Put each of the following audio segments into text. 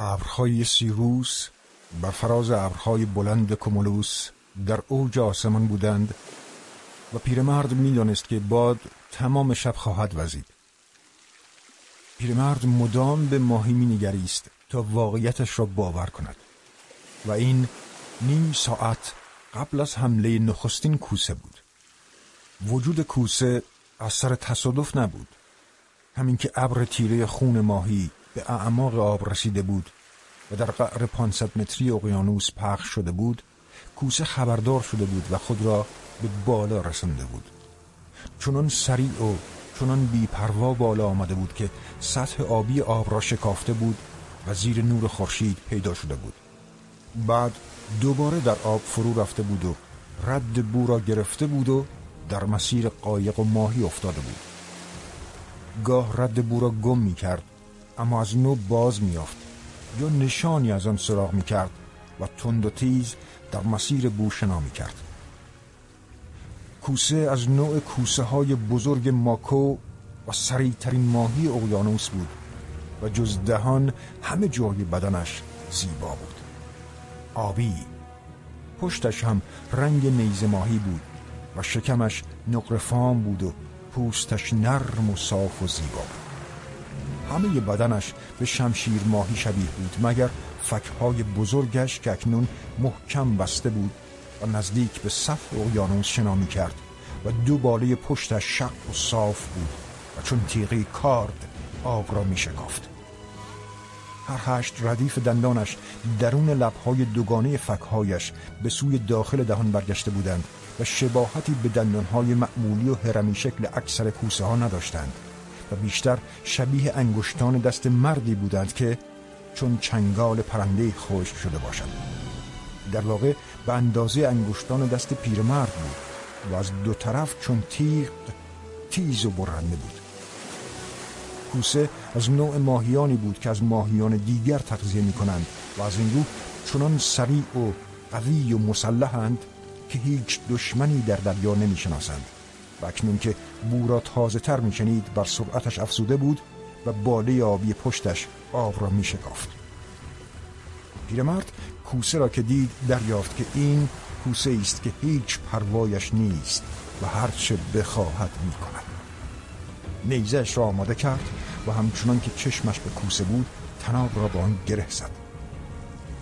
ابرهای سیروس بر فراز ابرهای بلند کمولوس در اوج آسمان بودند و پیرمرد می‌دانست که باد تمام شب خواهد وزید. پیرمرد مدام به ماهی مینگریست تا واقعیتش را باور کند و این نیم ساعت قبل از حمله نخستین کوسه بود. وجود کوسه از سر تصادف نبود. همین که ابر تیره خون ماهی به اعماق آب رسیده بود و در قعر 500 متری اقیانوس پخش شده بود کوسه خبردار شده بود و خود را به بالا رسنده بود. چنان سریع و چنان بیپروا بالا آمده بود که سطح آبی آب را شکافته بود و زیر نور خورشید پیدا شده بود. بعد دوباره در آب فرو رفته بود و رد بو را گرفته بود و در مسیر قایق و ماهی افتاده بود. گاه رد بو را گم می کرد اما از نو باز می افت. یا نشانی از آن سراغ می کرد و تند و تیز در مسیر بو شنا می کرد کوسه از نوع کوسه های بزرگ ماکو و سریعترین ماهی اقیانوس بود و جز دهان همه جای بدنش زیبا بود. آبی. پشتش هم رنگ نیز ماهی بود و شکمش نقرفام بود و پوستش نرم و صاف و زیبا همه بدنش به شمشیر ماهی شبیه بود مگر فکهای بزرگش که اکنون محکم بسته بود و نزدیک به صف اقیانوس شنا می کرد و دو باله پشتش شق و صاف بود و چون تیغی کارد آب را می شکافت. هر هشت ردیف دندانش درون لبهای دوگانه فکهایش به سوی داخل دهان برگشته بودند و شباهتی به دندانهای معمولی و هرمی شکل اکثر کوسه ها نداشتند. و بیشتر شبیه انگشتان دست مردی بودند که چون چنگال پرنده خشک شده باشد. در واقع به اندازه انگشتان دست پیرمرد بود و از دو طرف چون تیغ تیز و برنده بود. کوسه از نوع ماهیانی بود که از ماهیان دیگر تغذیه می کنند و از این رو چنان سریع و قوی و مسلحند که هیچ دشمنی در دریا نمی شناسند و اکنون که بورا تازه تر می شنید بر سرعتش افزوده بود و باله آبی پشتش آب را می شکافت پیرمرد کوسه را که دید دریافت که این کوسه است که هیچ پروایش نیست و هرچه بخواهد می کند را آماده کرد و همچنان که چشمش به کوسه بود تناب را با آن گره زد.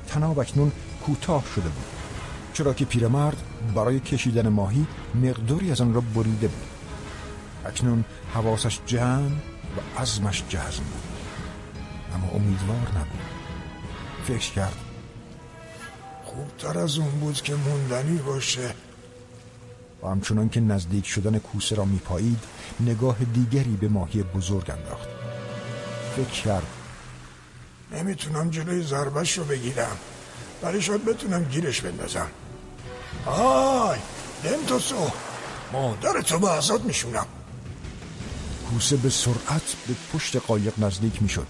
تناب اکنون کوتاه شده بود. چرا که پیرمرد برای کشیدن ماهی مقداری از آن را بریده بود. اکنون حواسش جمع و عزمش جزم بود. اما امیدوار نبود. فکر کرد خوبتر از اون بود که موندنی باشه. و همچنان که نزدیک شدن کوسه را میپایید نگاه دیگری به ماهی بزرگ انداخت. فکر کرد نمی‌تونم جلوی ضربش رو بگیرم. ولی شاید بتونم گیرش بندازم. آی دنتوسو مادر تو به ازاد میشونم کوسه به سرعت به پشت قایق نزدیک می‌شد.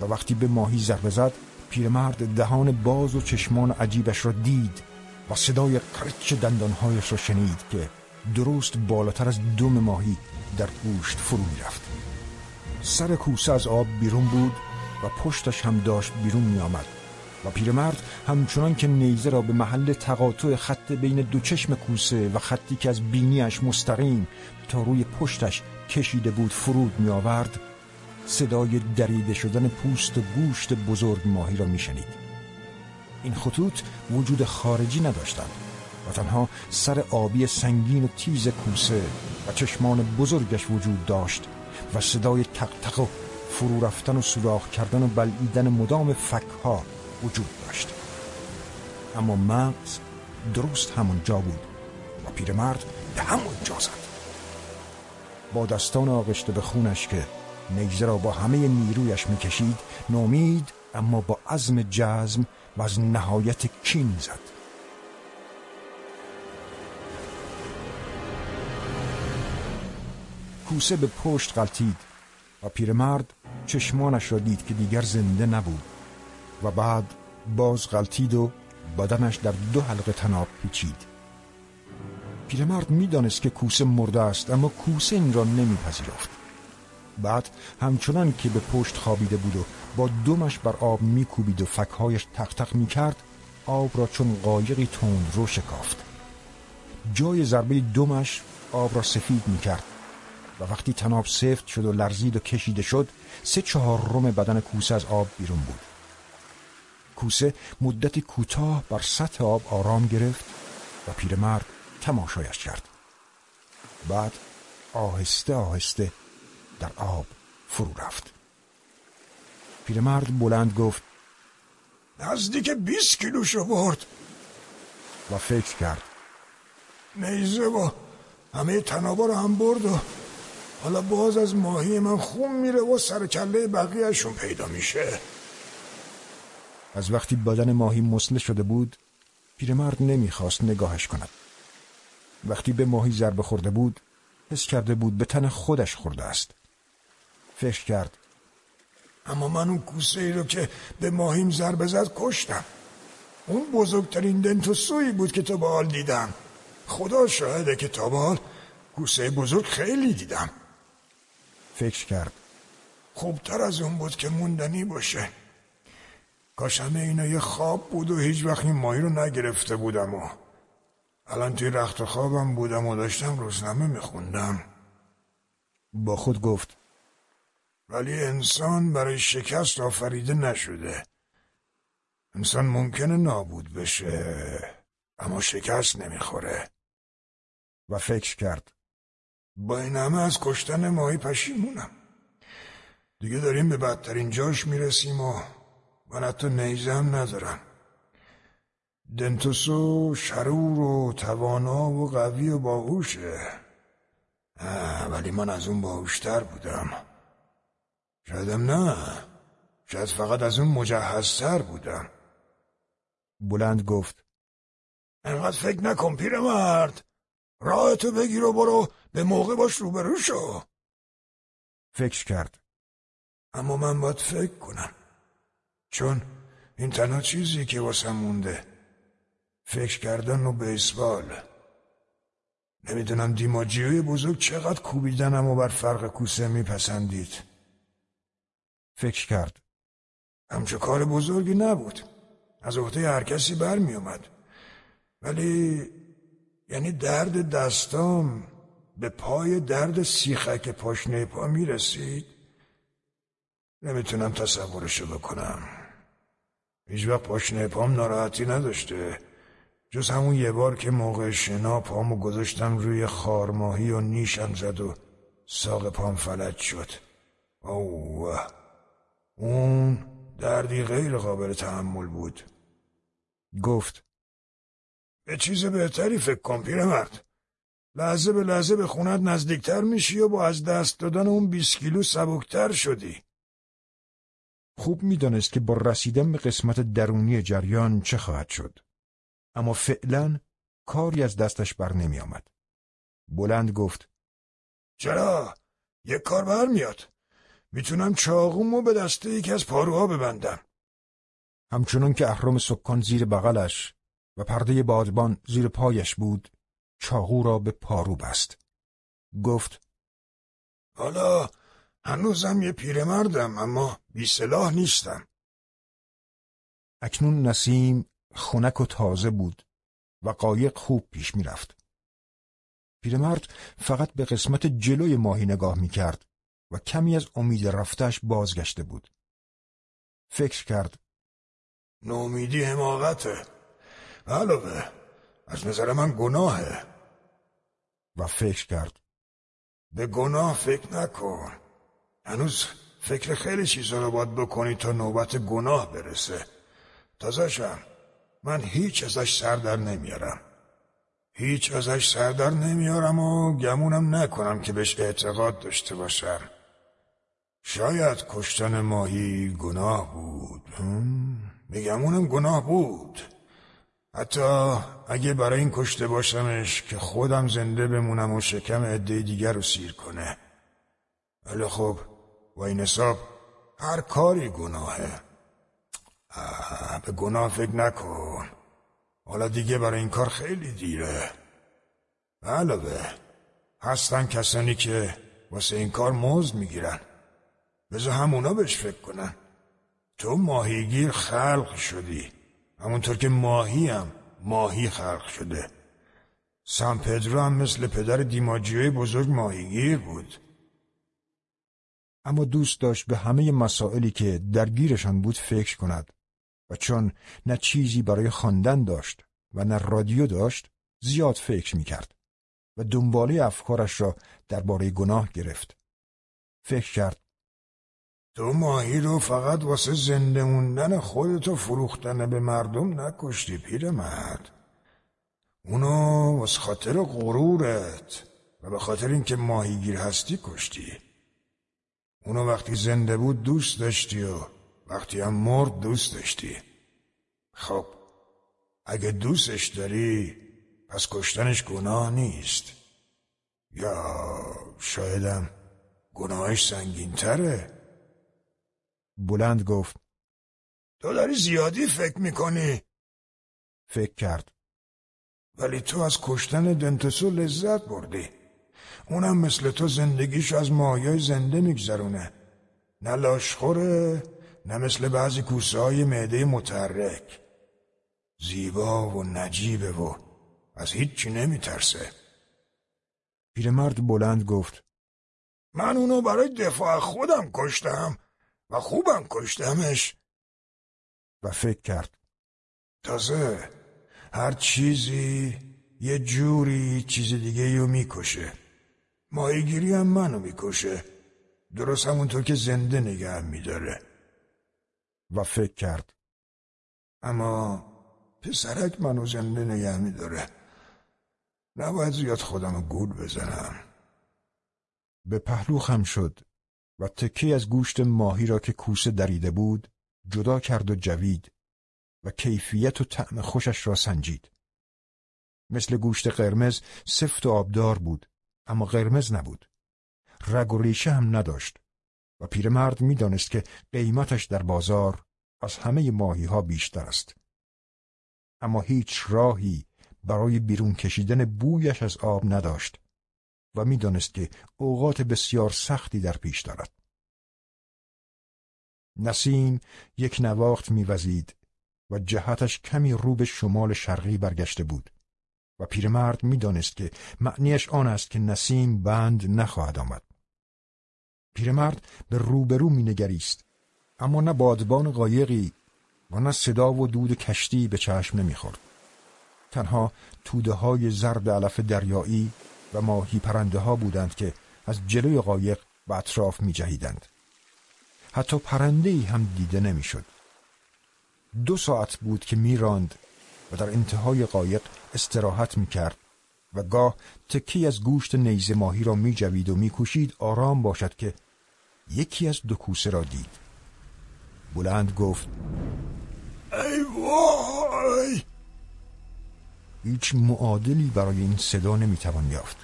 و وقتی به ماهی ضربه زد پیرمرد دهان باز و چشمان عجیبش را دید و صدای قرچ دندانهایش را شنید که درست بالاتر از دم ماهی در گوشت فرو رفت سر کوسه از آب بیرون بود و پشتش هم داشت بیرون می آمد و پیرمرد همچنان که نیزه را به محل تقاطع خط بین دو چشم کوسه و خطی که از بینیش مستقیم تا روی پشتش کشیده بود فرود می آورد صدای دریده شدن پوست و گوشت بزرگ ماهی را می شنید. این خطوط وجود خارجی نداشتند و تنها سر آبی سنگین و تیز کوسه و چشمان بزرگش وجود داشت و صدای تق تق و فرو رفتن و سوراخ کردن و بلعیدن مدام فکها وجود داشت. اما مغز درست همون جا بود و پیرمرد به همون جا زد. با دستان آغشته به خونش که نیزه را با همه نیرویش می‌کشید نامید اما با عزم جزم و از نهایت کین زد. کوسه به پشت غلطید و پیرمرد چشمانش را دید که دیگر زنده نبود. و بعد باز غلطید و بدنش در دو حلقه تناب پیچید. پیرمرد می‌دانست که کوسه مرده است اما کوسه این را نمیپذیرفت. بعد همچنان که به پشت خوابیده بود و با دمش بر آب میکوبید و فکهایش تق تق می‌کرد آب را چون قایقی تند رو شکافت. جای ضربه دمش آب را سفید می‌کرد و وقتی تناب سفت شد و لرزید و کشیده شد سه چهار روم بدن کوسه از آب بیرون بود. کوسه مدتی کوتاه بر سطح آب آرام گرفت و پیرمرد تماشایش کرد. بعد آهسته آهسته در آب فرو رفت. پیرمرد بلند گفت نزدیک بیست کیلوشو برد و فکر کرد نیزه و همه تنابا رو هم برد و حالا باز از ماهی من خون میره و سر کله بقیهشون پیدا میشه. از وقتی بدن ماهی مسله شده بود پیرمرد نمی‌خواست نگاهش کند. وقتی به ماهی ضربه خورده بود حس کرده بود به تن خودش خورده است. فکر کرد اما من اون کوسه ای رو که به ماهیم ضربه زد کشتم. اون بزرگترین دنتوسویی بود که تا به حال دیدم. خدا شاهده که تا به حال کوسه بزرگ خیلی دیدم. فکر کرد خوبتر از اون بود که موندنی باشه. کاش همه اینا یه خواب بود و هیچ وقت این ماهی رو نگرفته بودم و الان توی رخت خوابم بودم و داشتم روزنامه میخوندم. با خود گفت ولی انسان برای شکست آفریده نشده. انسان ممکنه نابود بشه اما شکست نمی‌خوره. و فکر کرد با این همه از کشتن ماهی پشیمونم. دیگه داریم به بدترین جاش می‌رسیم و من حتی نیزه هم ندارم دنتوسو شرور و توانا و قوی و باهوشه. ولی من از اون باهوشتر بودم. شایدم نه. شاید فقط از اون مجهزتر بودم. بلند گفت. انقدر فکر نکن پیرمرد. راهتو بگیر و برو. به موقع باش روبرو شو. فکر کرد. اما من باید فکر کنم. چون این تنها چیزی که واسم مونده. فکر کردن و بیسبال. نمی‌دونم دیماجیوی بزرگ چقدر کوبیدنم و بر فرق کوسه میپسندید. فکر کرد. همچه کار بزرگی نبود. از عهده هر کسی برمیومد ولی یعنی درد دستام به پای درد سیخک پاشنه پا می‌رسید؟ نمی‌تونم تصورشو بکنم. هیچ وقت پاشنه پام ناراحتی نداشته. جز همون یه بار که موقع شنا پامو گذاشتم روی خارماهی و نیشم زد و ساق پام فلج شد. اوه. اون دردی غیر قابل تحمل بود. گفت به چیز بهتری فکر کن پیرمرد لحظه به لحظه به خونت نزدیکتر میشی و با از دست دادن اون بیس کیلو سبکتر شدی. خوب می‌دانست که با رسیدن به قسمت درونی جریان چه خواهد شد اما فعلا کاری از دستش بر نمی آمد. بلند گفت چرا؟ یک کار بر میاد می‌تونم چاقومو به دسته یکی از پاروها ببندم همچنان که اهرام سکان زیر بغلش و پرده بادبان زیر پایش بود چاقو را به پارو بست گفت حالا هنوزم یه پیرمردم اما بی سلاح نیستم اکنون نسیم خونک و تازه بود و قایق خوب پیش می‌رفت. پیرمرد فقط به قسمت جلوی ماهی نگاه می‌کرد و کمی از امید رفتش بازگشته بود. فکر کرد نومیدی حماقته علاوه از نظر من گناهه و فکر کرد به گناه فکر نکن هنوز فکر خیلی چیزا رو باید بکنی تا نوبت گناه برسه. تازشم من هیچ ازش سر در نمیارم. هیچ ازش سر در نمیارم و گمونم نکنم که بهش اعتقاد داشته باشم. شاید کشتن ماهی گناه بود. میگمونم گناه بود. حتی اگه برای این کشته باشمش که خودم زنده بمونم و شکم عده دیگر رو سیر کنه. ولی خب و این حساب هر کاری گناهه. به گناه فکر نکن. حالا دیگه برای این کار خیلی دیره. علاوه هستن کسانی که واسه این کار موز می‌گیرن. بذار همونا بهش فکر کنن. تو ماهیگیر خلق شدی. همونطور که ماهی هم ماهی خلق شده. سان پدرو هم مثل پدر دیماجیوی بزرگ ماهیگیر بود. اما دوست داشت به همه مسائلی که درگیرشان بود فکر کند و چون نه چیزی برای خواندن داشت و نه رادیو داشت زیاد فکر می کرد و دنباله افکارش را درباره گناه گرفت. فکر کرد تو ماهی رو فقط واسه زنده موندن خودتو فروختن به مردم نکشتی پیرمرد. اونو واسه خاطر غرورت و به خاطر اینکه ماهیگیر هستی کشتی. اونو وقتی زنده بود دوست داشتی و وقتی هم مرد دوست داشتی. خب اگه دوستش داری پس کشتنش گناه نیست. یا شایدم گناهش سنگین تره بلند گفت تو داری زیادی فکر می‌کنی. فکر کرد. ولی تو از کشتن دنتسو لذت بردی. اونم مثل تو زندگیش از مایای زنده میگذرونه. نه لاشخوره نه مثل بعضی کوسه های معده متحرک. زیبا و نجیبه و از هیچی نمیترسه. پیرمرد بلند گفت من اونو برای دفاع خودم کشتم و خوبم کشتمش. و فکر کرد تازه هر چیزی یه جوری چیز دیگه رو می‌کشه. ماهیگیری هم منو می‌کشه. درست همونطور که زنده نگه میداره. و فکر کرد. اما پسرک منو زنده نگه میداره. نباید زیاد خودم گول بزنم. به پهلو خم شد و تکی از گوشت ماهی را که کوسه دریده بود جدا کرد و جوید و کیفیت و طعم خوشش را سنجید. مثل گوشت قرمز سفت و آبدار بود. اما قرمز نبود. رگ و ریشه هم نداشت و پیرمرد می‌دانست که قیمتش در بازار از همه ماهی ها بیشتر است. اما هیچ راهی برای بیرون کشیدن بویش از آب نداشت و می‌دانست که اوقات بسیار سختی در پیش دارد. نسیم یک نواخت میوزید و جهتش کمی رو به شمال شرقی برگشته بود و پیرمرد می‌دانست که معنیش آن است که نسیم بند نخواهد آمد. پیرمرد به روبرو مینگریست اما نه بادبان قایقی و نه صدا و دود کشتی به چشم نمی‌خورد. تنها توده های زرد علف دریایی و ماهی پرنده ها بودند که از جلوی قایق به اطراف می جهیدند. حتی پرنده ای هم دیده نمی‌شد. دو ساعت بود که میراند و در انتهای قایق استراحت می کرد و گاه تکی از گوشت نیزه ماهی را می جوید و می کشید آرام باشد که یکی از دو کوسه را دید. بلند گفت ای وای هیچ معادلی برای این صدا نمی‌توان یافت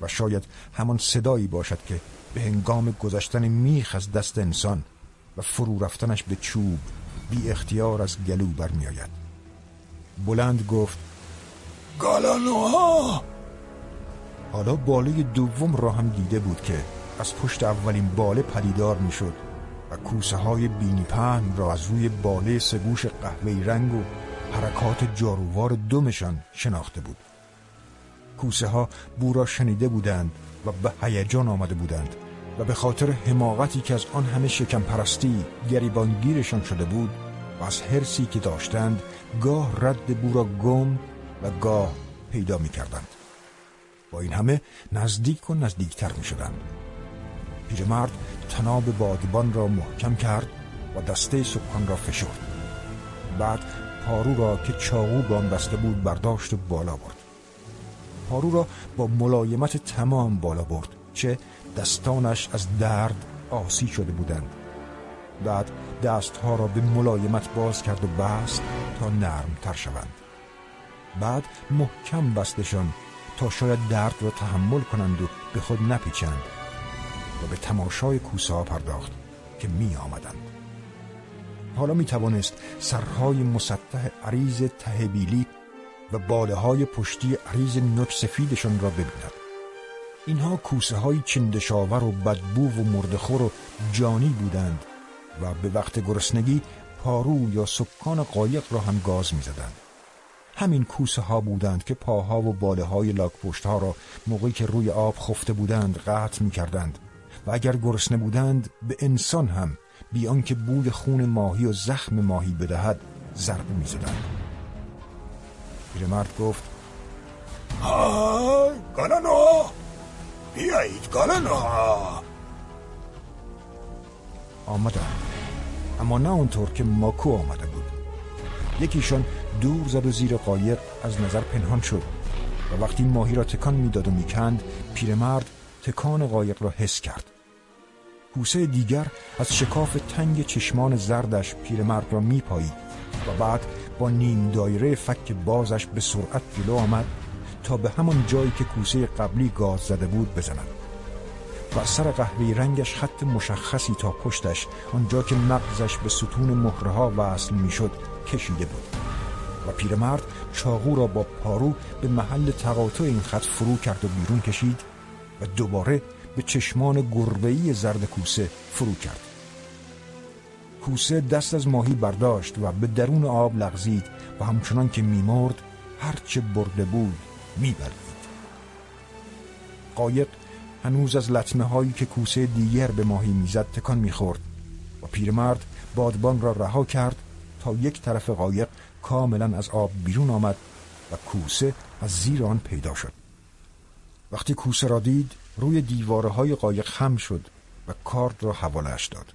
و شاید همان صدایی باشد که به هنگام گذشتن میخ از دست انسان و فرو رفتنش به چوب بی اختیار از گلو برمیآید بلند گفت گالانوها! حالا باله دوم را هم دیده بود که از پشت اولین باله پدیدار می‌شد و کوسه های بینی پهن را از روی باله سگوش قهوه‌ای رنگ و حرکات جارووار دمشان شناخته بود. کوسه ها بورا شنیده بودند و به هیجان آمده بودند و به خاطر حماقتی که از آن همه شکم پرستی گریبانگیرشان شده بود و از حرسی که داشتند گاه رد بورا گم و گاه پیدا می کردند. با این همه نزدیک و نزدیکتر می شدند. پیرمرد تناب بادبان را محکم کرد و دسته سکان را فشرد. بعد پارو را که چاقو به آن بسته بود برداشت و بالا برد پارو را با ملایمت تمام بالا برد چه دستانش از درد آسی شده بودند بعد دستها را به ملایمت باز کرد و بست تا تر شوند. بعد محکم بستشان تا شاید درد را تحمل کنند و به خود نپیچند و به تماشای کوسه پرداخت که می آمدند حالا می توانست سرهای مسطح عریض تهبیلی و باله های پشتی عریض نوک سفیدشان را ببیند. اینها کوسه های چندشاور و بدبو و مردخور و جانی بودند و به وقت گرسنگی پارو یا سکان قایق را هم گاز می زدند. همین کوسه ها بودند که پاها و باله های لاک پشت ها را موقعی که روی آب خفته بودند قطع می کردند و اگر گرسنه بودند به انسان هم بیان که بوی خون ماهی و زخم ماهی بدهد ضربه می زدند. پیرمرد گفت های گالانو بیایید گالانو آمدند اما نه اونطور که ماکو آمده بود. یکیشان دور زد و زیر قایق از نظر پنهان شد و وقتی ماهی را تکان می‌داد و می‌کند پیرمرد تکان قایق را حس کرد. کوسه دیگر از شکاف تنگ چشمان زردش پیرمرد را میپایید و بعد با نیم دایره فک بازش به سرعت جلو آمد تا به همان جایی که کوسه قبلی گاز زده بود بزند. بر سر قهوه‌ای رنگش خط مشخصی تا پشتش آنجا که مغزش به ستون مهرها وصل می‌شد کشیده بود. و پیرمرد چاقو را با پارو به محل تقاطع این خط فرو کرد و بیرون کشید و دوباره به چشمان گربه‌ای زرد کوسه فرو کرد. کوسه دست از ماهی برداشت و به درون آب لغزید و همچنان که میمرد هرچه برده بود می‌برید. قایق هنوز از لطمه هایی که کوسه دیگر به ماهی می‌زد تکان می‌خورد و پیرمرد بادبان را رها کرد تا یک طرف قایق کاملا از آب بیرون آمد و کوسه از زیر آن پیدا شد. وقتی کوسه را دید روی دیواره های قایق خم شد و کارد را حوالش داد.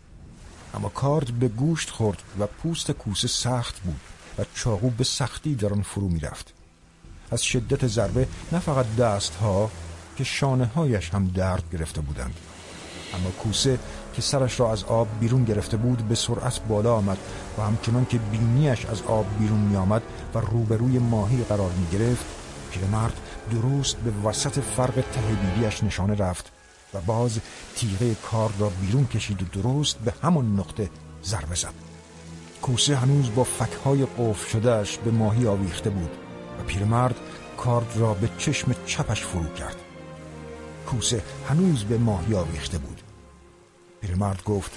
اما کارد به گوشت خورد و پوست کوسه سخت بود و چاقو به سختی در آن فرو می‌رفت. از شدت ضربه نه فقط دستها که شانه هایش هم درد گرفته بودند. اما کوسه که سرش را از آب بیرون گرفته بود به سرعت بالا آمد و همچنان که بینیش از آب بیرون می آمد و روبروی ماهی قرار می گرفت پیرمرد درست به وسط فرق ته نشانه رفت و باز تیغه کار را بیرون کشید و درست به همان نقطه ضربه زد. کوسه هنوز با فکهای قفل شدهش به ماهی آویخته بود و پیرمرد کارد را به چشم چپش فرو کرد. کوسه هنوز به ماهی آویخته بود. پیرمرد گفت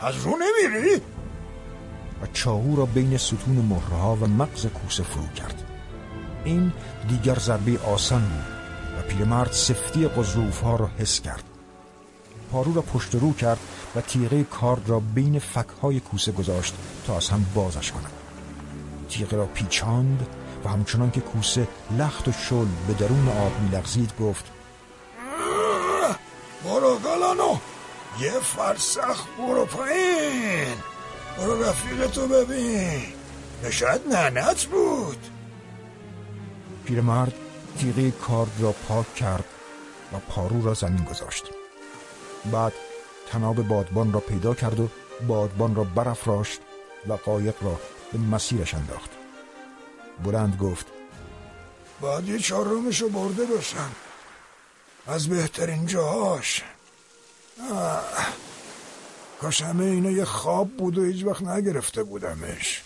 از رو نمیری؟ و چاهو را بین ستون مهرها و مغز کوسه فرو کرد. این دیگر ضربه آسان بود و پیرمرد سفتی قضروف ها را حس کرد. پارو را پشت رو کرد و تیغه کارد را بین فکهای کوسه گذاشت تا از هم بازش کند. تیغه را پیچاند و همچنان که کوسه لخت و شل به درون آب میلغزید گفت گلانو یه فرسخ برو پایین. برو رفیق تو ببین. شاید ننت بود. پیرمرد تیغه کارد را پاک کرد و پارو را زمین گذاشت. بعد تناب بادبان را پیدا کرد و بادبان را برافراشت و قایق را به مسیرش انداخت. بلند گفت باید یه چهارمشو برده باشم از بهترین جاهاش. کاش همه اینا یه خواب بود و هیچ وقت نگرفته بودمش.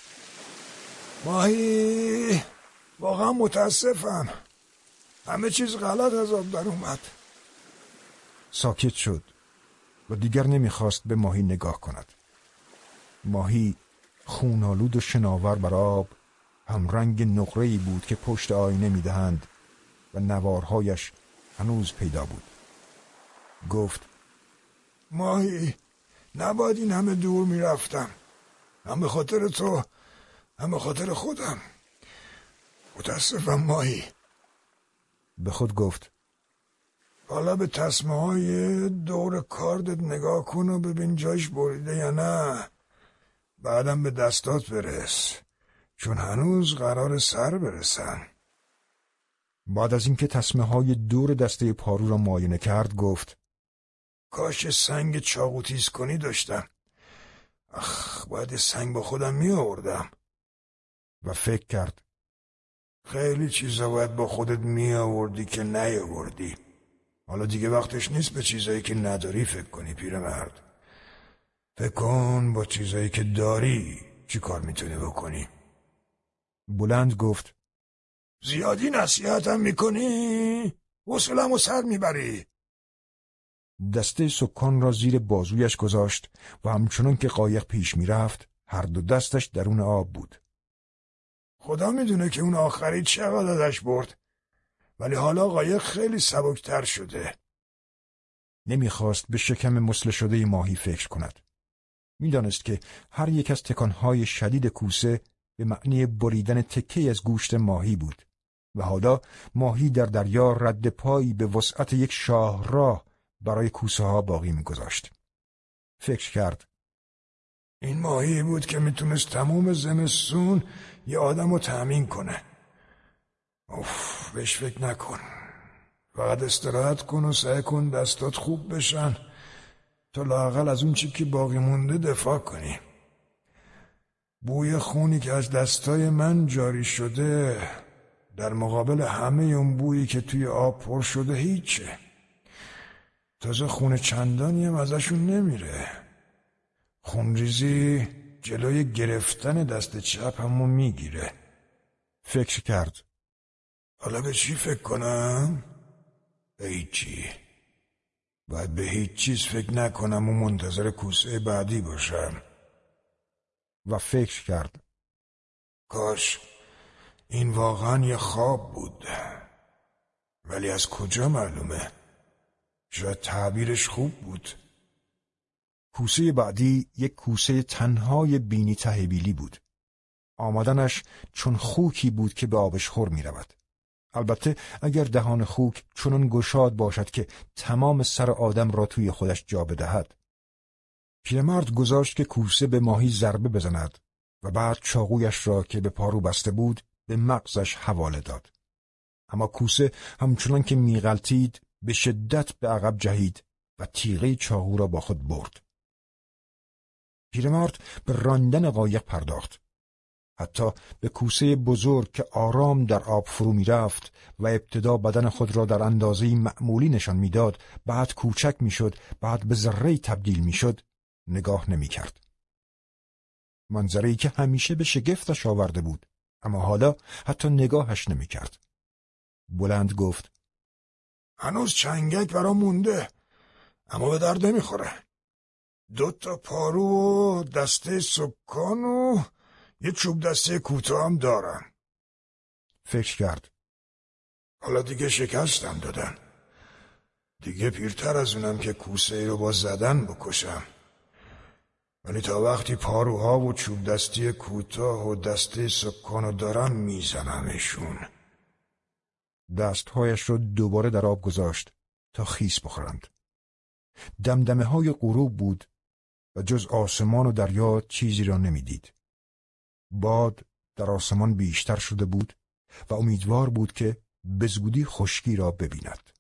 ماهی واقعا متاسفم. همه چیز غلط از آب در اومد. ساکت شد. و دیگر نمی‌خواست به ماهی نگاه کند. ماهی خونالود و شناور بر آب هم رنگ نقره‌ای بود که پشت آینه می‌دهند و نوارهایش هنوز پیدا بود. گفت ماهی. نباید این همه دور می‌رفتم. هم به خاطر تو هم به خاطر خودم. متاسفم ماهی. به خود گفت. حالا به تصمه های دور کاردت نگاه کن و ببین جایش بریده یا نه. بعدم به دستات برس. چون هنوز قرار سر برسن. بعد از اینکه تصمه های دور دسته پارو را معاینه کرد گفت. کاش سنگ چاقوتیز کنی داشتم. اخ باید سنگ با خودم می آوردم. و فکر کرد. خیلی چیزا باید با خودت می آوردی که نیاوردی. حالا دیگه وقتش نیست به چیزایی که نداری فکر کنی پیرمرد. فکر کن با چیزایی که داری چی کار می‌تونی بکنی. بلند گفت. زیادی نصیحتم می‌کنی؟ حوصله‌مو و سر می‌بری. دسته سکان را زیر بازویش گذاشت و همچنان که قایق پیش می‌رفت هر دو دستش درون آب بود. خدا می‌دونه که اون آخری چقدر ازش برد. ولی حالا قایق خیلی سبکتر شده. نمی‌خواست به شکم مسله شده ماهی فکر کند. می‌دانست که هر یک از تکانهای شدید کوسه به معنی بریدن تکه از گوشت ماهی بود و حالا ماهی در دریا رد پایی به وسعت یک شاهراه برای کوسه ها باقی میگذاشت. فکر کرد این ماهی بود که می‌تونست تموم زمستون یه آدم رو تأمین کنه. اوف بهش فکر نکن. فقط استراحت کن و سعی کن دستات خوب بشن تا لاقل از اون چی که باقی مونده دفاع کنی. بوی خونی که از دستای من جاری شده در مقابل همه اون بویی که توی آب پر شده هیچه تازه خون چندانی هم ازشون نمیره. خونریزی جلوی گرفتن دست چپ همو می‌گیره. فکر کرد. حالا به چی فکر کنم؟ به هیچی. باید به هیچ چیز فکر نکنم و منتظر کوسه بعدی باشم. و فکر کرد. کاش این واقعا یه خواب بود. ولی از کجا معلومه؟ شاید تعبیرش خوب بود کوسه بعدی یک کوسه تنهای بینی تهبیلی بود آمدنش چون خوکی بود که به آبش خور می رود. البته اگر دهان خوک چنان گشاد باشد که تمام سر آدم را توی خودش جا بدهد پیرمرد گذاشت که کوسه به ماهی ضربه بزند و بعد چاقویش را که به پارو بسته بود به مغزش حواله داد. اما کوسه همچنان که میغلطید به شدت به عقب جهید و تیغه چاقو را با خود برد. پیرمرد به راندن قایق پرداخت. حتی به کوسه بزرگ که آرام در آب فرو می رفت و ابتدا بدن خود را در اندازه معمولی نشان می‌داد بعد کوچک می‌شد بعد به ذره تبدیل می‌شد نگاه نمی کرد. منظری که همیشه به شگفتش آورده بود اما حالا حتی نگاهش نمی کرد. بلند گفت هنوز چنگک برا مونده اما به درد نمی‌خوره. دو تا پارو و دسته سکان و یه چوب دسته کوتاه هم دارم فکر کرد. حالا دیگه شکستم دادن. دیگه پیرتر از اونم که کوسه ای رو با زدن بکشم. ولی تا وقتی پاروها و چوب دستی کوتاه و دسته سکانو دارم میزنمشون. دستهایش را دوباره در آب گذاشت تا خیس بخورند دمدمه های غروب بود و جز آسمان و دریا چیزی را نمی‌دید. باد در آسمان بیشتر شده بود و امیدوار بود که بزودی خشکی را ببیند.